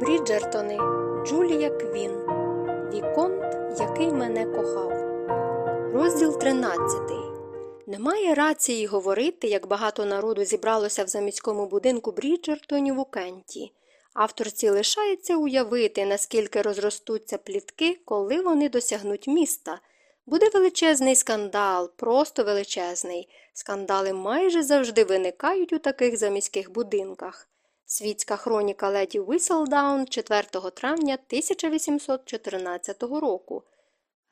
Бріджертони Джулія Квін Віконт, який мене кохав. Розділ 13. Немає рації говорити, як багато народу зібралося в заміському будинку Бріджертонів у Кенті. Авторці лишається уявити, наскільки розростуться плітки, коли вони досягнуть міста. Буде величезний скандал, просто величезний. Скандали майже завжди виникають у таких заміських будинках. Світська хроніка леді Віселдаун 4 травня 1814 року.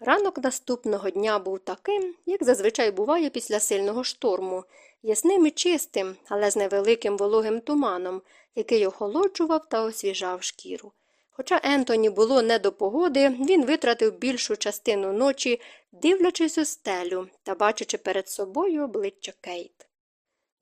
Ранок наступного дня був таким, як зазвичай буває після сильного шторму, ясним і чистим, але з невеликим вологим туманом, який охолоджував та освіжав шкіру. Хоча Ентоні було не до погоди, він витратив більшу частину ночі, дивлячись у стелю та бачачи перед собою обличчя Кейт.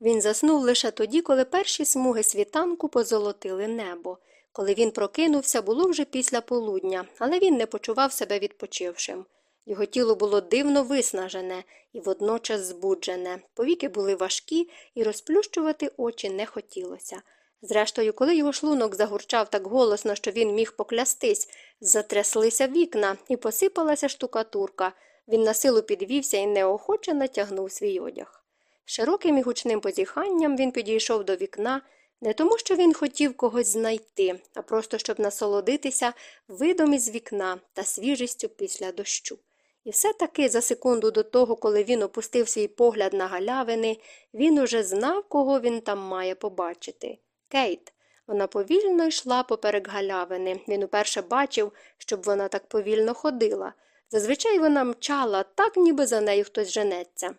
Він заснув лише тоді, коли перші смуги світанку позолотили небо. Коли він прокинувся, було вже після полудня, але він не почував себе відпочившим. Його тіло було дивно виснажене і водночас збуджене, повіки були важкі, і розплющувати очі не хотілося. Зрештою, коли його шлунок загурчав так голосно, що він міг поклястись, затряслися вікна і посипалася штукатурка. Він на силу підвівся і неохоче натягнув свій одяг. Широким і гучним позіханням він підійшов до вікна, не тому, що він хотів когось знайти, а просто щоб насолодитися видом із вікна та свіжістю після дощу. І все таки за секунду до того, коли він опустив свій погляд на галявини, він уже знав, кого він там має побачити. Кейт. Вона повільно йшла поперек галявини. Він уперше бачив, щоб вона так повільно ходила. Зазвичай вона мчала, так ніби за нею хтось женеться.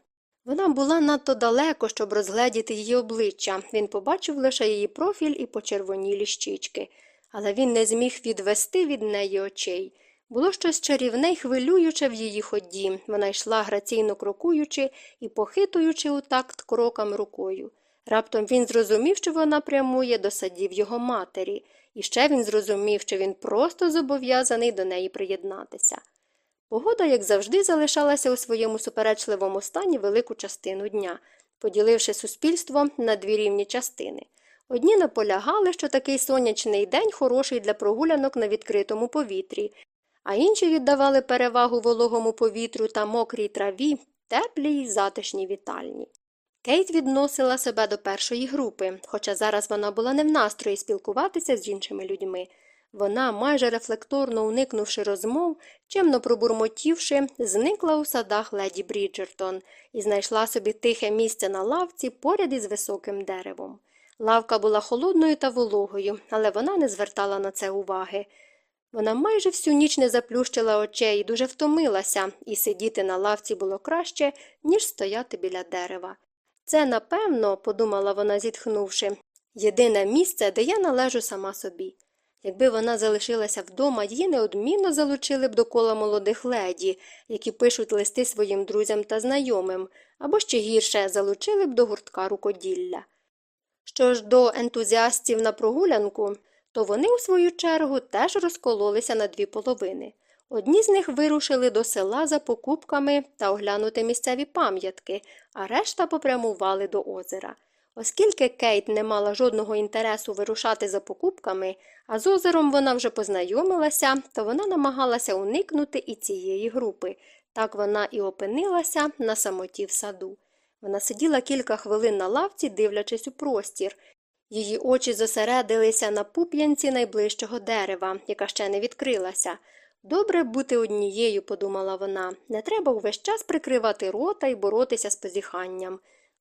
Вона була надто далеко, щоб розгледіти її обличчя. Він побачив лише її профіль і почервонілі щічки, але він не зміг відвести від неї очей. Було щось чарівне й хвилююче в її ході. Вона йшла граційно крокуючи і похитуючи у такт крокам рукою. Раптом він зрозумів, що вона прямує до садів його матері, і ще він зрозумів, що він просто зобов'язаний до неї приєднатися. Погода, як завжди, залишалася у своєму суперечливому стані велику частину дня, поділивши суспільство на дві рівні частини. Одні наполягали, що такий сонячний день хороший для прогулянок на відкритому повітрі, а інші віддавали перевагу вологому повітрю та мокрій траві, теплій затишній вітальні. Кейт відносила себе до першої групи, хоча зараз вона була не в настрої спілкуватися з іншими людьми. Вона, майже рефлекторно уникнувши розмов, чемно пробурмотівши, зникла у садах леді Бріджертон і знайшла собі тихе місце на лавці поряд із високим деревом. Лавка була холодною та вологою, але вона не звертала на це уваги. Вона майже всю ніч не заплющила очей і дуже втомилася, і сидіти на лавці було краще, ніж стояти біля дерева. Це, напевно, подумала вона, зітхнувши, єдине місце, де я належу сама собі. Якби вона залишилася вдома, її неодмінно залучили б до кола молодих леді, які пишуть листи своїм друзям та знайомим, або ще гірше залучили б до гуртка рукоділля. Що ж до ентузіастів на прогулянку, то вони, у свою чергу, теж розкололися на дві половини. Одні з них вирушили до села за покупками та оглянути місцеві пам'ятки, а решта попрямували до озера. Оскільки Кейт не мала жодного інтересу вирушати за покупками, а з озером вона вже познайомилася, то вона намагалася уникнути і цієї групи. Так вона і опинилася на самоті в саду. Вона сиділа кілька хвилин на лавці, дивлячись у простір. Її очі зосередилися на пуп'янці найближчого дерева, яка ще не відкрилася. Добре бути однією, подумала вона, не треба увесь час прикривати рота і боротися з позіханням.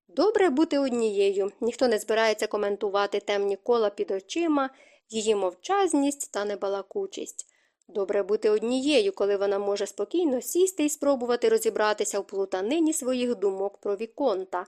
Добре бути однією, ніхто не збирається коментувати темні кола під очима, її мовчазність та небалакучість. Добре бути однією, коли вона може спокійно сісти і спробувати розібратися в плутанині своїх думок про віконта.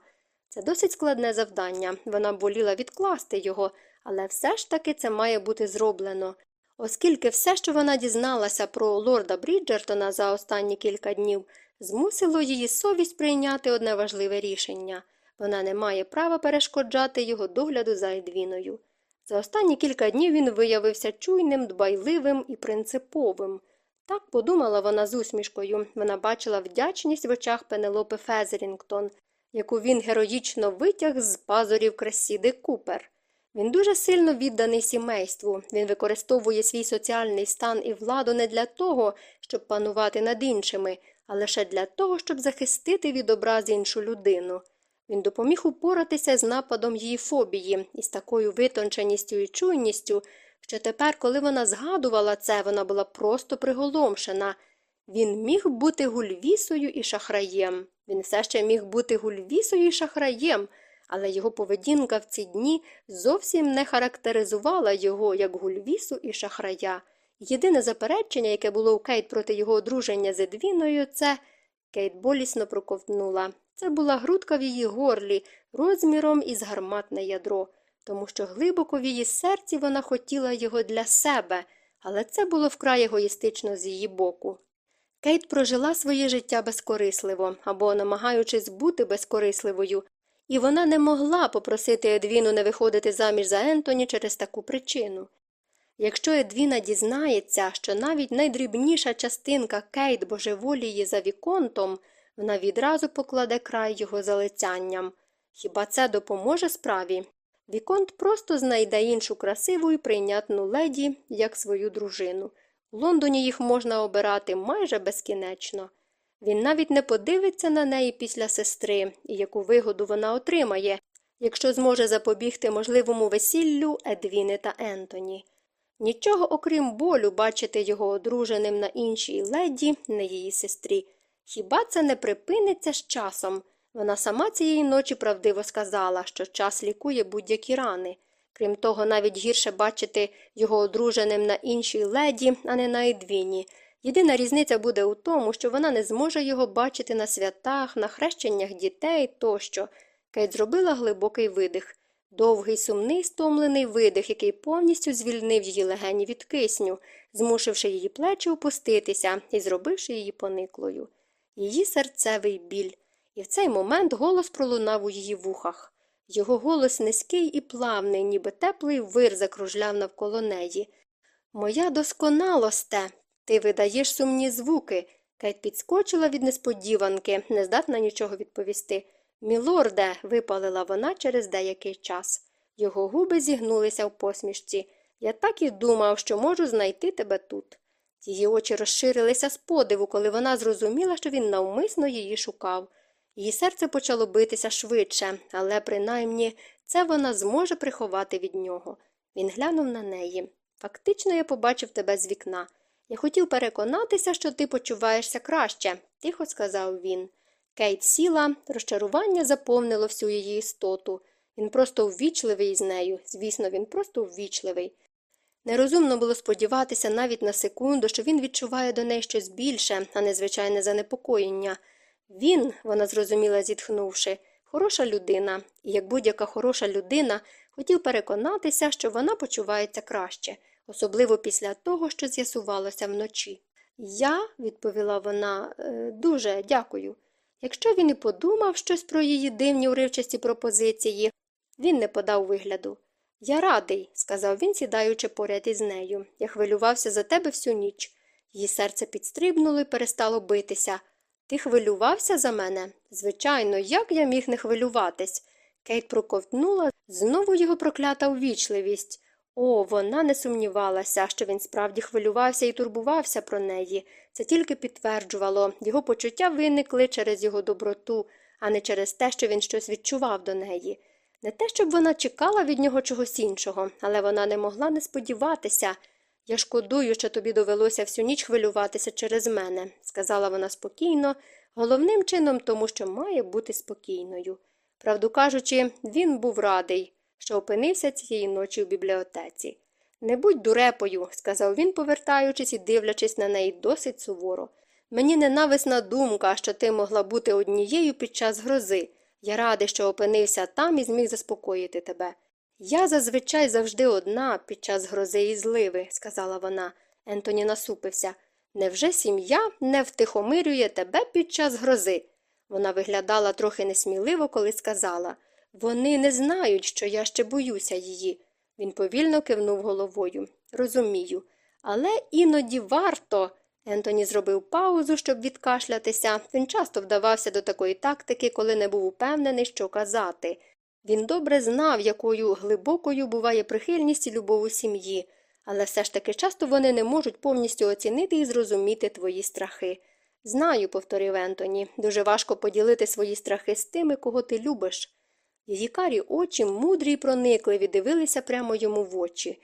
Це досить складне завдання, вона боліла відкласти його, але все ж таки це має бути зроблено. Оскільки все, що вона дізналася про лорда Бріджертона за останні кілька днів, змусило її совість прийняти одне важливе рішення. Вона не має права перешкоджати його догляду за Едвіною. За останні кілька днів він виявився чуйним, дбайливим і принциповим. Так подумала вона з усмішкою. Вона бачила вдячність в очах Пенелопи Фезерінгтон, яку він героїчно витяг з пазурів Кресіди Купер. Він дуже сильно відданий сімейству. Він використовує свій соціальний стан і владу не для того, щоб панувати над іншими, а лише для того, щоб захистити від образ іншу людину. Він допоміг упоратися з нападом її фобії і з такою витонченістю і чуйністю, що тепер, коли вона згадувала це, вона була просто приголомшена. Він міг бути гульвісою і шахраєм. Він все ще міг бути гульвісою і шахраєм, але його поведінка в ці дні зовсім не характеризувала його як гульвісу і шахрая. Єдине заперечення, яке було у Кейт проти його одруження з Едвіною, це Кейт болісно проковтнула. Це була грудка в її горлі, розміром із гарматне ядро, тому що глибоко в її серці вона хотіла його для себе, але це було вкрай егоїстично з її боку. Кейт прожила своє життя безкорисливо або намагаючись бути безкорисливою, і вона не могла попросити Едвіну не виходити заміж за Ентоні через таку причину. Якщо Едвіна дізнається, що навіть найдрібніша частинка Кейт божеволіє за віконтом, вона відразу покладе край його залицянням. Хіба це допоможе справі? Віконт просто знайде іншу красиву і прийнятну леді, як свою дружину. У Лондоні їх можна обирати майже безкінечно. Він навіть не подивиться на неї після сестри і яку вигоду вона отримає, якщо зможе запобігти можливому весіллю Едвіни та Ентоні. Нічого, окрім болю, бачити його одруженим на іншій леді, не її сестрі. Хіба це не припиниться з часом? Вона сама цієї ночі правдиво сказала, що час лікує будь-які рани. Крім того, навіть гірше бачити його одруженим на іншій леді, а не на Едвіні. Єдина різниця буде у тому, що вона не зможе його бачити на святах, на хрещеннях дітей тощо. Кейт зробила глибокий видих. Довгий, сумний, стомлений видих, який повністю звільнив її легені від кисню, змусивши її плечі опуститися і зробивши її пониклою. Її серцевий біль. І в цей момент голос пролунав у її вухах. Його голос низький і плавний, ніби теплий вир закружляв навколо неї. Моя досконалосте, ти видаєш сумні звуки. Кейт підскочила від несподіванки, не здатна нічого відповісти. Мілорде, випалила вона через деякий час. Його губи зігнулися в посмішці. Я так і думав, що можу знайти тебе тут. Її очі розширилися з подиву, коли вона зрозуміла, що він навмисно її шукав. Її серце почало битися швидше, але принаймні це вона зможе приховати від нього. Він глянув на неї. Фактично, я побачив тебе з вікна. Я хотів переконатися, що ти почуваєшся краще, тихо сказав він. Кейт сіла, розчарування заповнило всю її істоту. Він просто ввічливий із нею, звісно, він просто ввічливий. Нерозумно було сподіватися навіть на секунду, що він відчуває до неї щось більше, а не звичайне занепокоєння. Він, вона зрозуміла, зітхнувши, хороша людина, і як будь-яка хороша людина хотів переконатися, що вона почувається краще, особливо після того, що з'ясувалося вночі. Я, відповіла вона, «е, дуже дякую. Якщо він і подумав щось про її дивні уривчасті пропозиції, він не подав вигляду. Я радий, сказав він, сідаючи поряд із нею. Я хвилювався за тебе всю ніч. Її серце підстрибнуло і перестало битися. Ти хвилювався за мене? Звичайно, як я міг не хвилюватись? Кейт проковтнула знову його проклята увічливість. О, вона не сумнівалася, що він справді хвилювався і турбувався про неї. Це тільки підтверджувало, його почуття виникли через його доброту, а не через те, що він щось відчував до неї. Не те, щоб вона чекала від нього чогось іншого, але вона не могла не сподіватися. Я шкодую, що тобі довелося всю ніч хвилюватися через мене, сказала вона спокійно, головним чином тому, що має бути спокійною. Правду кажучи, він був радий, що опинився цієї ночі в бібліотеці. Не будь дурепою, сказав він, повертаючись і дивлячись на неї досить суворо. Мені ненависна думка, що ти могла бути однією під час грози. Я радий, що опинився там і зміг заспокоїти тебе. Я зазвичай завжди одна під час грози і зливи, сказала вона. Ентоні насупився. Невже сім'я не втихомирює тебе під час грози? Вона виглядала трохи несміливо, коли сказала вони не знають, що я ще боюся її. Він повільно кивнув головою. Розумію. Але іноді варто. Ентоні зробив паузу, щоб відкашлятися. Він часто вдавався до такої тактики, коли не був упевнений, що казати. Він добре знав, якою глибокою буває прихильність і любов у сім'ї, але все ж таки часто вони не можуть повністю оцінити і зрозуміти твої страхи. Знаю, повторив Ентоні, дуже важко поділити свої страхи з тими, кого ти любиш. Її карі очі, мудрі й проникливі, дивилися прямо йому в очі.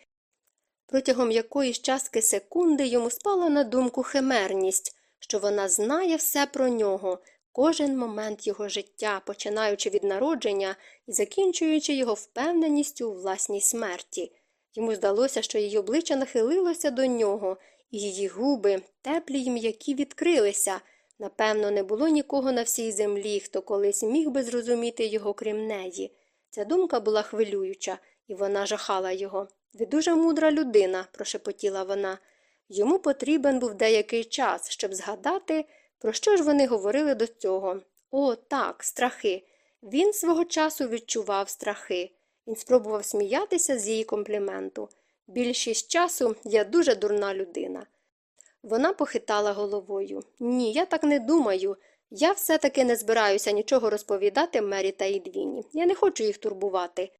Протягом якоїсь частки секунди йому спала на думку химерність, що вона знає все про нього, кожен момент його життя, починаючи від народження і закінчуючи його впевненістю у власній смерті. Йому здалося, що її обличчя нахилилося до нього, і її губи, теплі й м'які, відкрилися. Напевно, не було нікого на всій землі, хто колись міг би зрозуміти його крім неї. Ця думка була хвилююча, і вона жахала його. Ви дуже мудра людина, прошепотіла вона. Йому потрібен був деякий час, щоб згадати, про що ж вони говорили до цього. О, так, страхи. Він свого часу відчував страхи. Він спробував сміятися з її компліменту. Більшість часу я дуже дурна людина. Вона похитала головою. Ні, я так не думаю. Я все таки не збираюся нічого розповідати Мері та Ідвіні. Я не хочу їх турбувати.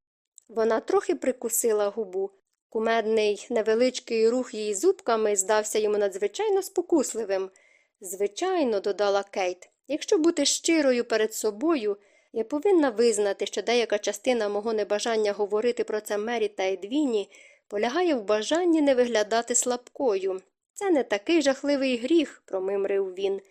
Вона трохи прикусила губу. Кумедний невеличкий рух її зубками здався йому надзвичайно спокусливим. Звичайно, додала Кейт, якщо бути щирою перед собою, я повинна визнати, що деяка частина мого небажання говорити про це Мері та Едвіні полягає в бажанні не виглядати слабкою. Це не такий жахливий гріх, промимрив він.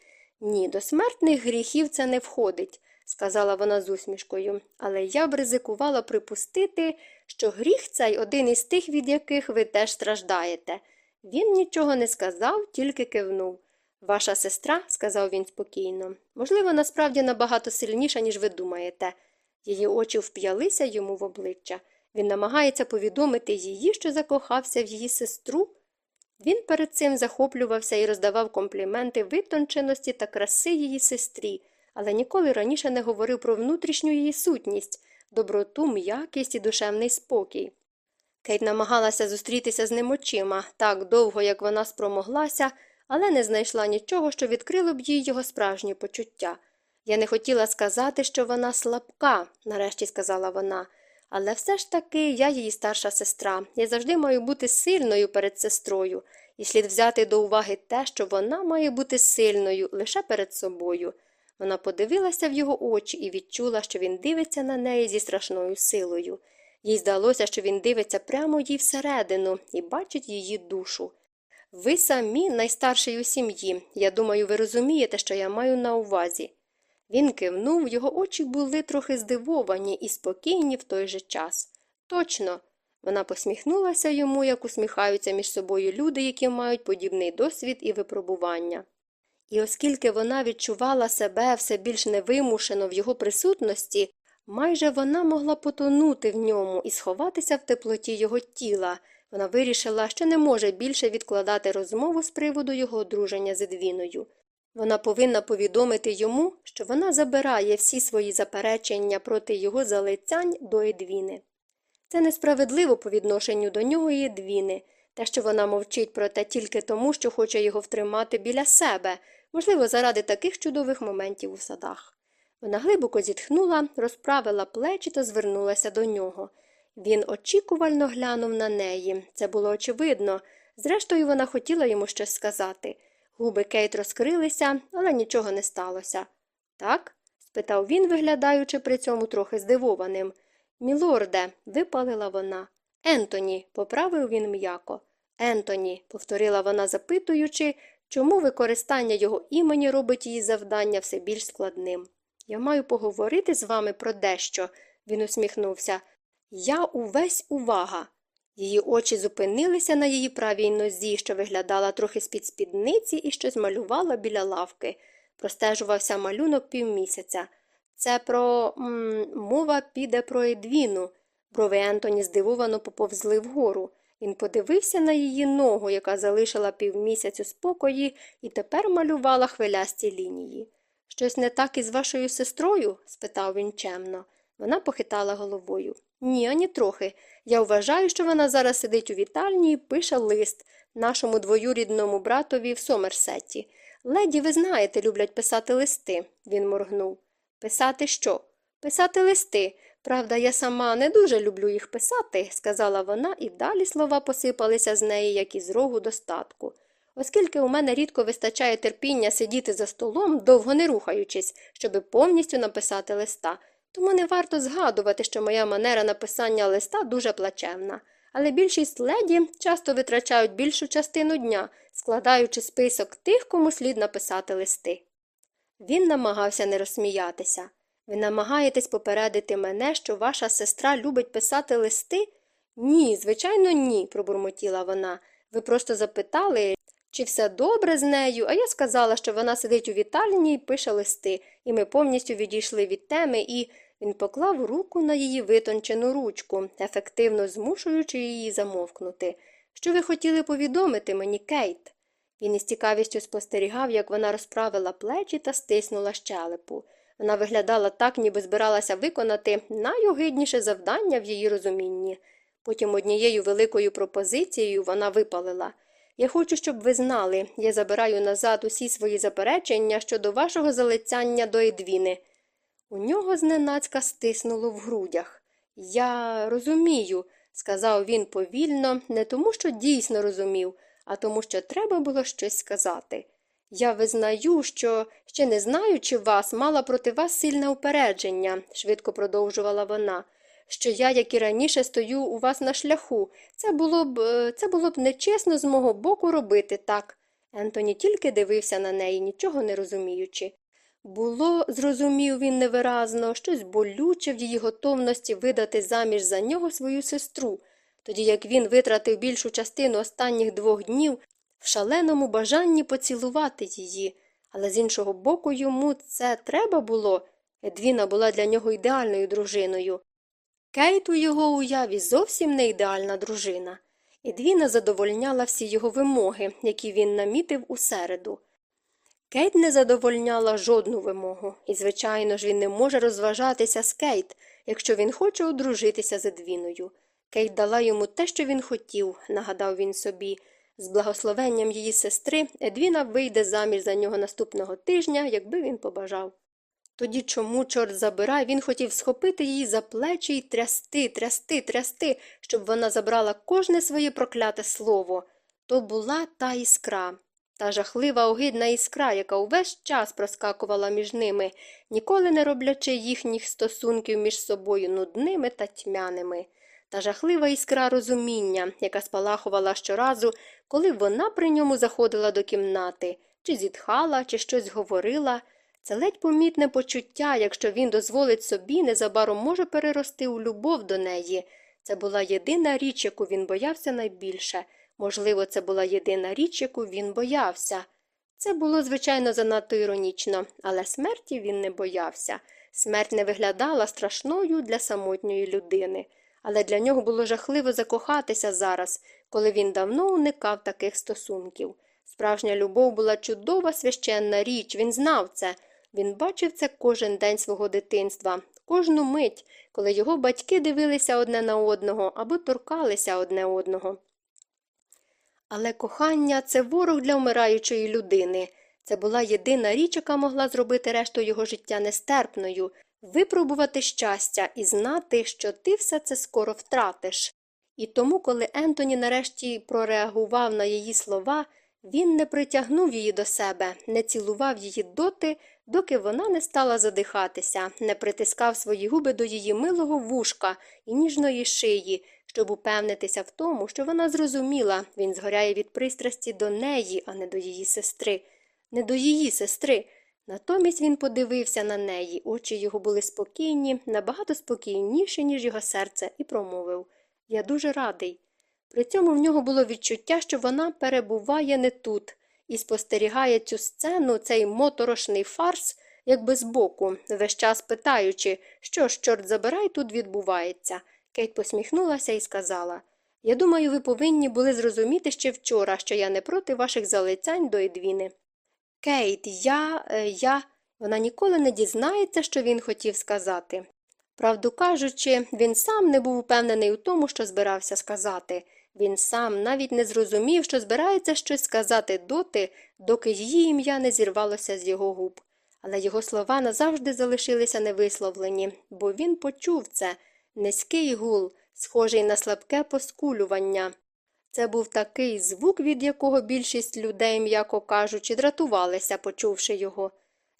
Ні, до смертних гріхів це не входить, сказала вона з усмішкою, але я б ризикувала припустити, що гріх цей один із тих, від яких ви теж страждаєте. Він нічого не сказав, тільки кивнув. Ваша сестра, сказав він спокійно, можливо, насправді набагато сильніша, ніж ви думаєте. Її очі вп'ялися йому в обличчя. Він намагається повідомити її, що закохався в її сестру. Він перед цим захоплювався і роздавав компліменти витонченості та краси її сестрі, але ніколи раніше не говорив про внутрішню її сутність, доброту, м'якість і душевний спокій. Кейт намагалася зустрітися з ним очима так довго, як вона спромоглася, але не знайшла нічого, що відкрило б їй його справжні почуття. Я не хотіла сказати, що вона слабка, нарешті сказала вона, але все ж таки я її старша сестра. Я завжди маю бути сильною перед сестрою, і слід взяти до уваги те, що вона має бути сильною лише перед собою. Вона подивилася в його очі і відчула, що він дивиться на неї зі страшною силою. Їй здалося, що він дивиться прямо їй всередину і бачить її душу. Ви самі найстарший у сім'ї. Я думаю, ви розумієте, що я маю на увазі. Він кивнув, його очі були трохи здивовані і спокійні в той же час. Точно. Вона посміхнулася йому, як усміхаються між собою люди, які мають подібний досвід і випробування. І оскільки вона відчувала себе все більш невимушено в його присутності, майже вона могла потонути в ньому і сховатися в теплоті його тіла. Вона вирішила, що не може більше відкладати розмову з приводу його одруження з Едвіною. Вона повинна повідомити йому, що вона забирає всі свої заперечення проти його залицянь до Едвіни. Це несправедливо по відношенню до нього і Едвіни, те, що вона мовчить про те тільки тому, що хоче його втримати біля себе, можливо, заради таких чудових моментів у садах. Вона глибоко зітхнула, розправила плечі та звернулася до нього. Він очікувально глянув на неї. Це було очевидно. Зрештою, вона хотіла йому щось сказати. Губи Кейт розкрилися, але нічого не сталося. Так? спитав він, виглядаючи при цьому трохи здивованим. Мілорде, випалила вона. Ентоні, поправив він м'яко. Ентоні, повторила вона, запитуючи, чому використання його імені робить її завдання все більш складним. Я маю поговорити з вами про дещо, він усміхнувся. Я увесь увага. Її очі зупинилися на її правій нозі, що виглядала трохи з-під спідниці і щось малювала біля лавки. Простежувався малюнок півмісяця. Це про м, мова піде про Едвіну. Брови Ентоні здивовано поповзли вгору. Він подивився на її ногу, яка залишила півмісяць у спокої, і тепер малювала хвилясті лінії. Щось не так із вашою сестрою? спитав він чемно. Вона похитала головою. Ні, ані трохи. Я вважаю, що вона зараз сидить у вітальні і пише лист нашому двоюрідному братові в Сомерсеті. Леді, ви знаєте, люблять писати листи, він моргнув. Писати що? Писати листи. Правда, я сама не дуже люблю їх писати, сказала вона, і далі слова посипалися з неї, як із рогу достатку. Оскільки у мене рідко вистачає терпіння сидіти за столом, довго не рухаючись, щоби повністю написати листа, тому не варто згадувати, що моя манера написання листа дуже плачевна. Але більшість леді часто витрачають більшу частину дня, складаючи список тих, кому слід написати листи. Він намагався не розсміятися. Ви намагаєтесь попередити мене, що ваша сестра любить писати листи? Ні, звичайно, ні, пробурмотіла вона. Ви просто запитали, чи все добре з нею, а я сказала, що вона сидить у вітальні і пише листи, і ми повністю відійшли від теми, і він поклав руку на її витончену ручку, ефективно змушуючи її замовкнути. Що ви хотіли повідомити мені, Кейт? Він із цікавістю спостерігав, як вона розправила плечі та стиснула щелепу. Вона виглядала так, ніби збиралася виконати найогидніше завдання в її розумінні. Потім однією великою пропозицією вона випалила Я хочу, щоб ви знали, я забираю назад усі свої заперечення щодо вашого залицяння до Едвіни. У нього зненацька стиснуло в грудях. Я розумію, сказав він повільно, не тому, що дійсно розумів, а тому, що треба було щось сказати. Я визнаю, що ще не знаючи вас, мала проти вас сильне упередження, швидко продовжувала вона, що я, як і раніше, стою у вас на шляху. Це було б е, це було б нечесно з мого боку робити так. Ентоні тільки дивився на неї, нічого не розуміючи. Було, зрозумів він невиразно, щось болюче в її готовності видати заміж за нього свою сестру, тоді як він витратив більшу частину останніх двох днів в шаленому бажанні поцілувати її, але з іншого боку йому це треба було. Едвіна була для нього ідеальною дружиною. Кейт у його уяві зовсім не ідеальна дружина. Едвіна задовольняла всі його вимоги, які він намітив у середу. Кейт не задовольняла жодну вимогу, і, звичайно ж, він не може розважатися з Кейт, якщо він хоче одружитися з Едвіною. Кейт дала йому те, що він хотів, нагадав він собі. З благословенням її сестри Едвіна вийде заміж за нього наступного тижня, якби він побажав. Тоді чому, чорт забирай, він хотів схопити її за плечі і трясти, трясти, трясти, щоб вона забрала кожне своє прокляте слово. То була та іскра, та жахлива огидна іскра, яка увесь час проскакувала між ними, ніколи не роблячи їхніх стосунків між собою нудними та тьмяними, та жахлива іскра розуміння, яка спалахувала щоразу, коли вона при ньому заходила до кімнати, чи зітхала, чи щось говорила. Це ледь помітне почуття, якщо він дозволить собі, незабаром може перерости у любов до неї. Це була єдина річ, яку він боявся найбільше. Можливо, це була єдина річ, яку він боявся. Це було, звичайно, занадто іронічно, але смерті він не боявся. Смерть не виглядала страшною для самотньої людини, але для нього було жахливо закохатися зараз, коли він давно уникав таких стосунків. Справжня любов була чудова священна річ, він знав це. Він бачив це кожен день свого дитинства, кожну мить, коли його батьки дивилися одне на одного або торкалися одне одного. Але кохання це ворог для вмираючої людини. Це була єдина річ, яка могла зробити решту його життя нестерпною, випробувати щастя і знати, що ти все це скоро втратиш. І тому, коли Ентоні нарешті прореагував на її слова, він не притягнув її до себе, не цілував її доти, доки вона не стала задихатися, не притискав свої губи до її милого вушка і ніжної шиї, щоб упевнитися в тому, що вона зрозуміла, він згоряє від пристрасті до неї, а не до її сестри, не до її сестри. Натомість він подивився на неї, очі його були спокійні, набагато спокійніші, ніж його серце, і промовив Я дуже радий. При цьому в нього було відчуття, що вона перебуває не тут, і спостерігає цю сцену, цей моторошний фарс, якби збоку, весь час питаючи, що ж, чорт забирай, тут відбувається. Кейт посміхнулася і сказала Я думаю, ви повинні були зрозуміти ще вчора, що я не проти ваших залицянь до Едвіни. Кейт, я, е, я. Вона ніколи не дізнається, що він хотів сказати. Правду кажучи, він сам не був упевнений у тому, що збирався сказати. Він сам навіть не зрозумів, що збирається щось сказати доти, доки її ім'я не зірвалося з його губ. але його слова назавжди залишилися невисловлені, бо він почув це низький гул, схожий на слабке поскулювання. Це був такий звук, від якого більшість людей, м'яко кажучи, дратувалися, почувши його.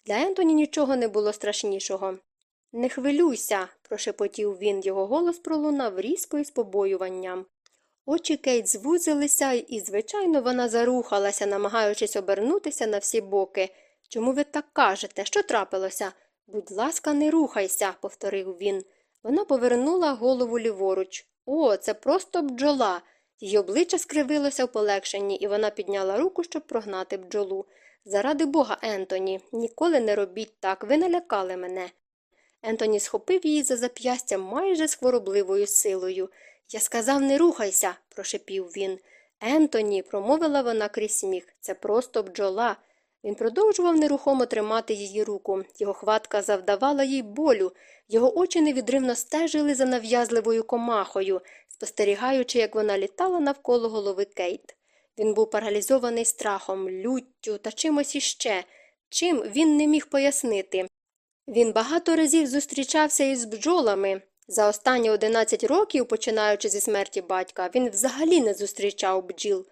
Для Ентоні нічого не було страшнішого. Не хвилюйся, прошепотів він, його голос пролунав різко і з побоюванням. Очі Кейт звузилися, і, звичайно, вона зарухалася, намагаючись обернутися на всі боки. Чому ви так кажете? Що трапилося? Будь ласка, не рухайся, повторив він. Вона повернула голову ліворуч. О, це просто бджола. Її обличчя скривилося в полегшенні, і вона підняла руку, щоб прогнати бджолу. Заради бога, Ентоні, ніколи не робіть так, ви налякали мене. Ентоні схопив її за зап'ястя майже з хворобливою силою. Я сказав, не рухайся, прошепів він. Ентоні, промовила вона крізь сміх, це просто бджола. Він продовжував нерухомо тримати її руку. Його хватка завдавала їй болю, його очі невідривно стежили за нав'язливою комахою, спостерігаючи, як вона літала навколо голови Кейт. Він був паралізований страхом, люттю та чимось іще, чим він не міг пояснити. Він багато разів зустрічався із бджолами. За останні 11 років, починаючи зі смерті батька, він взагалі не зустрічав бджіл.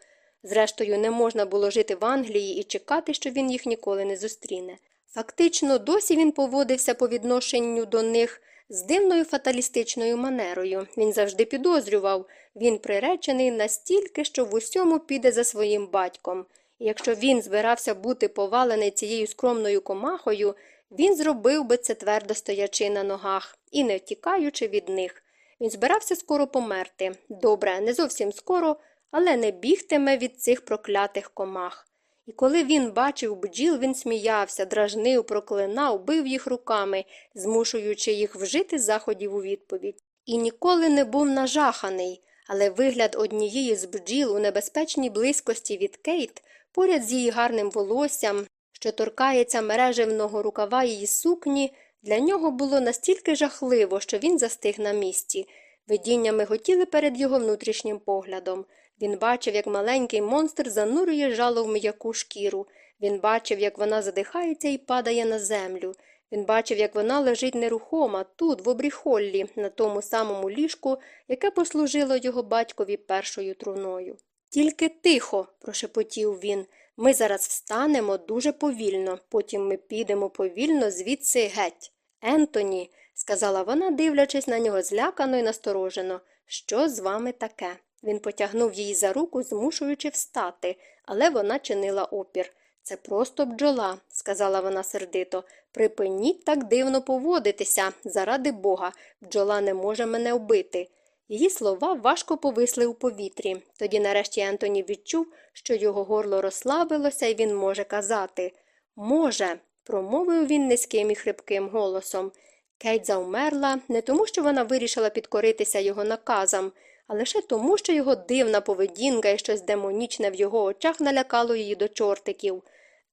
Зрештою, не можна було жити в Англії і чекати, що він їх ніколи не зустріне. Фактично, досі він поводився по відношенню до них з дивною фаталістичною манерою. Він завжди підозрював, він приречений настільки, що в усьому піде за своїм батьком. І якщо він збирався бути повалений цією скромною комахою, він зробив би це твердо стоячи на ногах і не втікаючи від них. Він збирався скоро померти. Добре, не зовсім скоро, але не бігтиме від цих проклятих комах. І коли він бачив бджіл, він сміявся, дражнив, проклинав, бив їх руками, змушуючи їх вжити заходів у відповідь. І ніколи не був нажаханий, але вигляд однієї з бджіл у небезпечній близькості від Кейт, поряд з її гарним волоссям, що торкається мережевного рукава її сукні, для нього було настільки жахливо, що він застиг на місці. Видіння миготіли перед його внутрішнім поглядом. Він бачив, як маленький монстр занурює жало в м'яку шкіру. Він бачив, як вона задихається і падає на землю. Він бачив, як вона лежить нерухома тут, в обріхоллі, на тому самому ліжку, яке послужило його батькові першою труною. Тільки тихо, прошепотів він. Ми зараз встанемо дуже повільно, потім ми підемо повільно звідси геть. Ентоні, сказала вона, дивлячись на нього злякано і насторожено, що з вами таке? Він потягнув її за руку, змушуючи встати, але вона чинила опір. Це просто бджола, сказала вона сердито. Припиніть так дивно поводитися, заради бога, бджола не може мене вбити. Її слова важко повисли у повітрі. Тоді нарешті Ентоні відчув, що його горло розслабилося, і він може казати. Може, промовив він низьким і хрипким голосом. Кейт завмерла не тому, що вона вирішила підкоритися його наказам, а лише тому, що його дивна поведінка і щось демонічне в його очах налякало її до чортиків.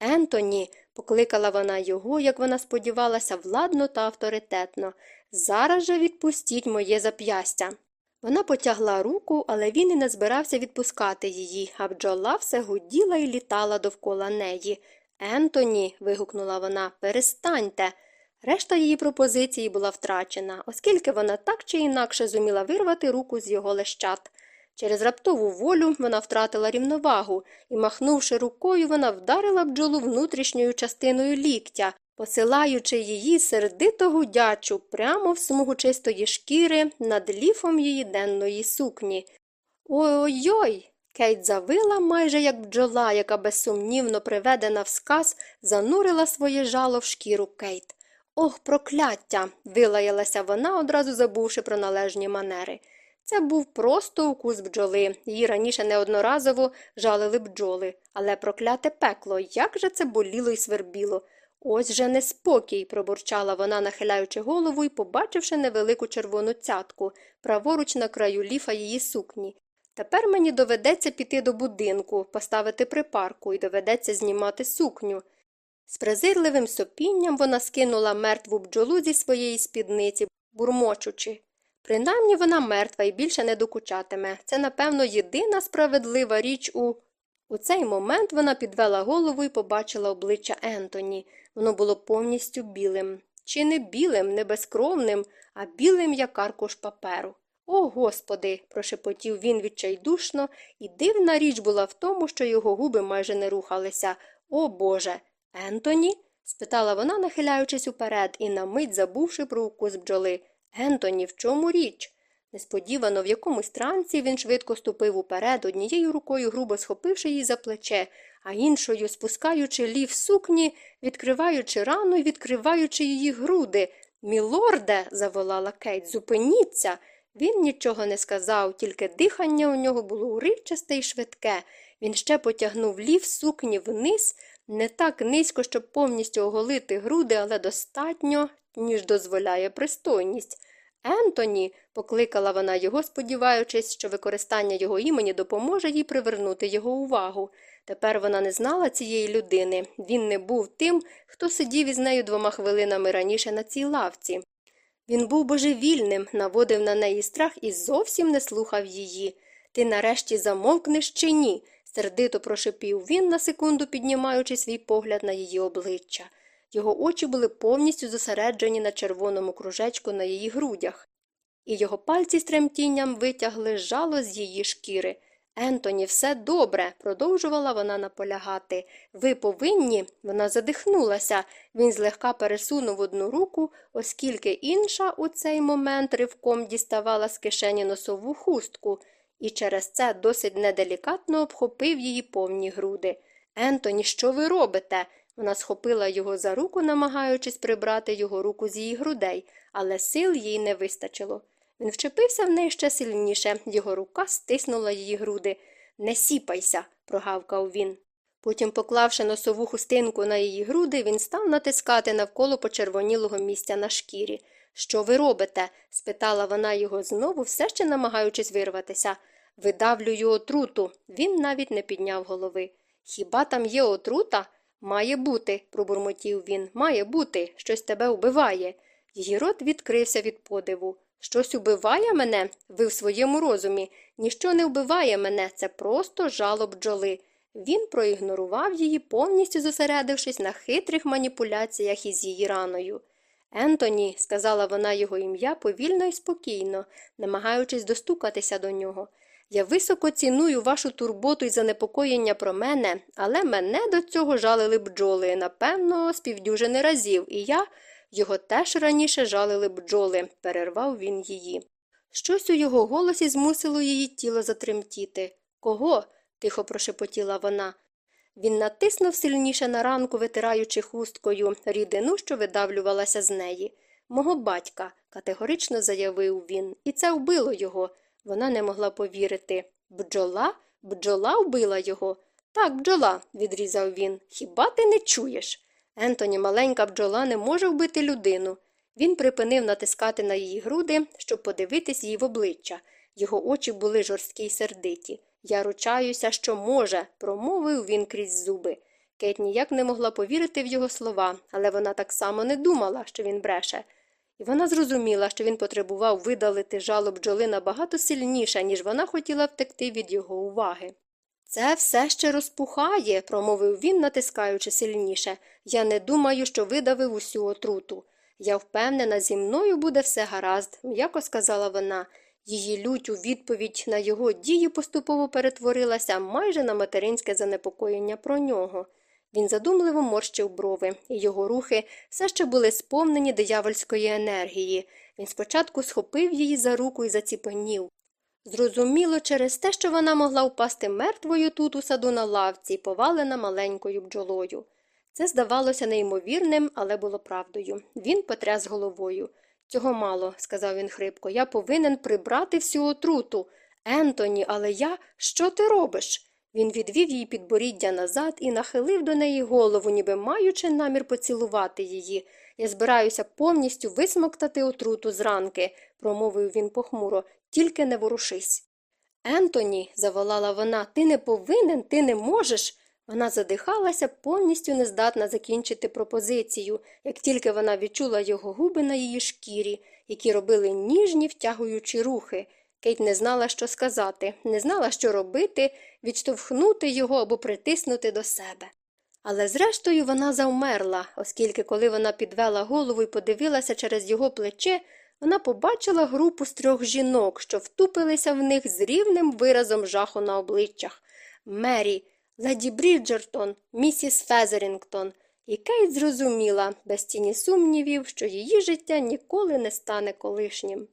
Ентоні, покликала вона його, як вона сподівалася, владно та авторитетно. Зараз же відпустіть моє зап'ястя. Вона потягла руку, але він і не збирався відпускати її, а бджола все гуділа і літала довкола неї. Ентоні. вигукнула вона, перестаньте. Решта її пропозиції була втрачена, оскільки вона так чи інакше зуміла вирвати руку з його лещат. Через раптову волю вона втратила рівновагу і, махнувши рукою, вона вдарила бджолу внутрішньою частиною ліктя, посилаючи її сердито гудячу прямо в смугу чистої шкіри над ліфом її денної сукні. Ой ой. Кейт завила майже як бджола, яка безсумнівно приведена в сказ, занурила своє жало в шкіру Кейт. Ох, прокляття. вилаялася вона, одразу забувши про належні манери. Це був просто укус бджоли, її раніше неодноразово жалили бджоли, але прокляте пекло, як же це боліло і свербіло. Ось же неспокій, пробурчала вона, нахиляючи голову і побачивши невелику червону цятку, праворуч на краю ліфа її сукні. Тепер мені доведеться піти до будинку, поставити припарку і доведеться знімати сукню. З презирливим сопінням вона скинула мертву бджолу зі своєї спідниці, бурмочучи. Принаймні вона мертва і більше не докучатиме. Це, напевно, єдина справедлива річ у. У цей момент вона підвела голову і побачила обличчя Ентоні. Воно було повністю білим. Чи не білим, не безкровним, а білим, як аркуш паперу. О, господи, прошепотів він відчайдушно, і дивна річ була в тому, що його губи майже не рухалися. О Боже. Ентоні? спитала вона, нахиляючись уперед і на мить забувши про укус бджоли. Ентоні, в чому річ? Несподівано в якомусь трансі він швидко ступив уперед, однією рукою грубо схопивши її за плече, а іншою спускаючи лів сукні, відкриваючи рану і відкриваючи її груди. Мілорде, заволала Кейт, зупиніться. Він нічого не сказав, тільки дихання у нього було уривчасте і швидке. Він ще потягнув лів сукні вниз, не так низько, щоб повністю оголити груди, але достатньо, ніж дозволяє пристойність. Ентоні, покликала вона його, сподіваючись, що використання його імені допоможе їй привернути його увагу. Тепер вона не знала цієї людини. Він не був тим, хто сидів із нею двома хвилинами раніше на цій лавці. Він був божевільним, наводив на неї страх і зовсім не слухав її. Ти нарешті замовкнеш чи ні? сердито прошепів він, на секунду піднімаючи свій погляд на її обличчя. Його очі були повністю зосереджені на червоному кружечку на її грудях, і його пальці з тремтінням витягли жало з її шкіри. Ентоні, все добре, продовжувала вона наполягати. Ви повинні, вона задихнулася. Він злегка пересунув одну руку, оскільки інша у цей момент ривком діставала з кишені носову хустку, і через це досить неделікатно обхопив її повні груди. Ентоні, що ви робите? Вона схопила його за руку, намагаючись прибрати його руку з її грудей, але сил їй не вистачило. Він вчепився в неї ще сильніше, його рука стиснула її груди. Не сіпайся, прогавкав він. Потім, поклавши носову хустинку на її груди, він став натискати навколо почервонілого місця на шкірі. Що ви робите? спитала вона його знову, все ще намагаючись вирватися. Видавлюю отруту. Він навіть не підняв голови. Хіба там є отрута? Має бути, пробурмотів він. Має бути, щось тебе вбиває. Її рот відкрився від подиву. Щось убиває мене? Ви в своєму розумі. Ніщо не вбиває мене, це просто жало бджоли. Він проігнорував її, повністю зосередившись на хитрих маніпуляціях із її раною. Ентоні, сказала вона його ім'я повільно і спокійно, намагаючись достукатися до нього. Я високо ціную вашу турботу і занепокоєння про мене, але мене до цього жалили бджоли, напевно, співдюжини разів, і я його теж раніше жалили бджоли, перервав він її. Щось у його голосі змусило її тіло затремтіти. Кого? тихо прошепотіла вона. Він натиснув сильніше на ранку, витираючи хусткою рідину, що видавлювалася з неї. Мого батька, категорично заявив він, і це вбило його. Вона не могла повірити. Бджола? Бджола вбила його? Так, бджола, відрізав він. Хіба ти не чуєш? Ентоні, маленька бджола, не може вбити людину. Він припинив натискати на її груди, щоб подивитись їй в обличчя. Його очі були жорсткі й сердиті. Я ручаюся, що може, промовив він крізь зуби. Кейт ніяк не могла повірити в його слова, але вона так само не думала, що він бреше. І вона зрозуміла, що він потребував видалити жало бджоли набагато сильніше, ніж вона хотіла втекти від його уваги. Це все ще розпухає, промовив він, натискаючи сильніше. Я не думаю, що видавив усю отруту. Я впевнена, зі мною буде все гаразд, м'яко сказала вона. Її лють у відповідь на його дії поступово перетворилася майже на материнське занепокоєння про нього. Він задумливо морщив брови, і його рухи все ще були сповнені диявольської енергії. Він спочатку схопив її за руку і заціпенів. Зрозуміло, через те, що вона могла впасти мертвою тут у саду на лавці, повалена маленькою бджолою. Це здавалося неймовірним, але було правдою. Він потряс головою. Цього мало, сказав він хрипко. Я повинен прибрати всю отруту. Ентоні, але я. Що ти робиш? Він відвів її підборіддя назад і нахилив до неї голову, ніби маючи намір поцілувати її. Я збираюся повністю висмоктати отруту з ранки, промовив він похмуро, тільки не ворушись. Ентоні, заволала вона, ти не повинен, ти не можеш. Вона задихалася, повністю нездатна закінчити пропозицію, як тільки вона відчула його губи на її шкірі, які робили ніжні втягуючі рухи. Кейт не знала, що сказати, не знала, що робити, відштовхнути його або притиснути до себе. Але зрештою вона завмерла, оскільки, коли вона підвела голову і подивилася через його плече, вона побачила групу з трьох жінок, що втупилися в них з рівним виразом жаху на обличчях Мері, леді Бріджертон, місіс Фезерінгтон, і Кейт зрозуміла, без тіні сумнівів, що її життя ніколи не стане колишнім.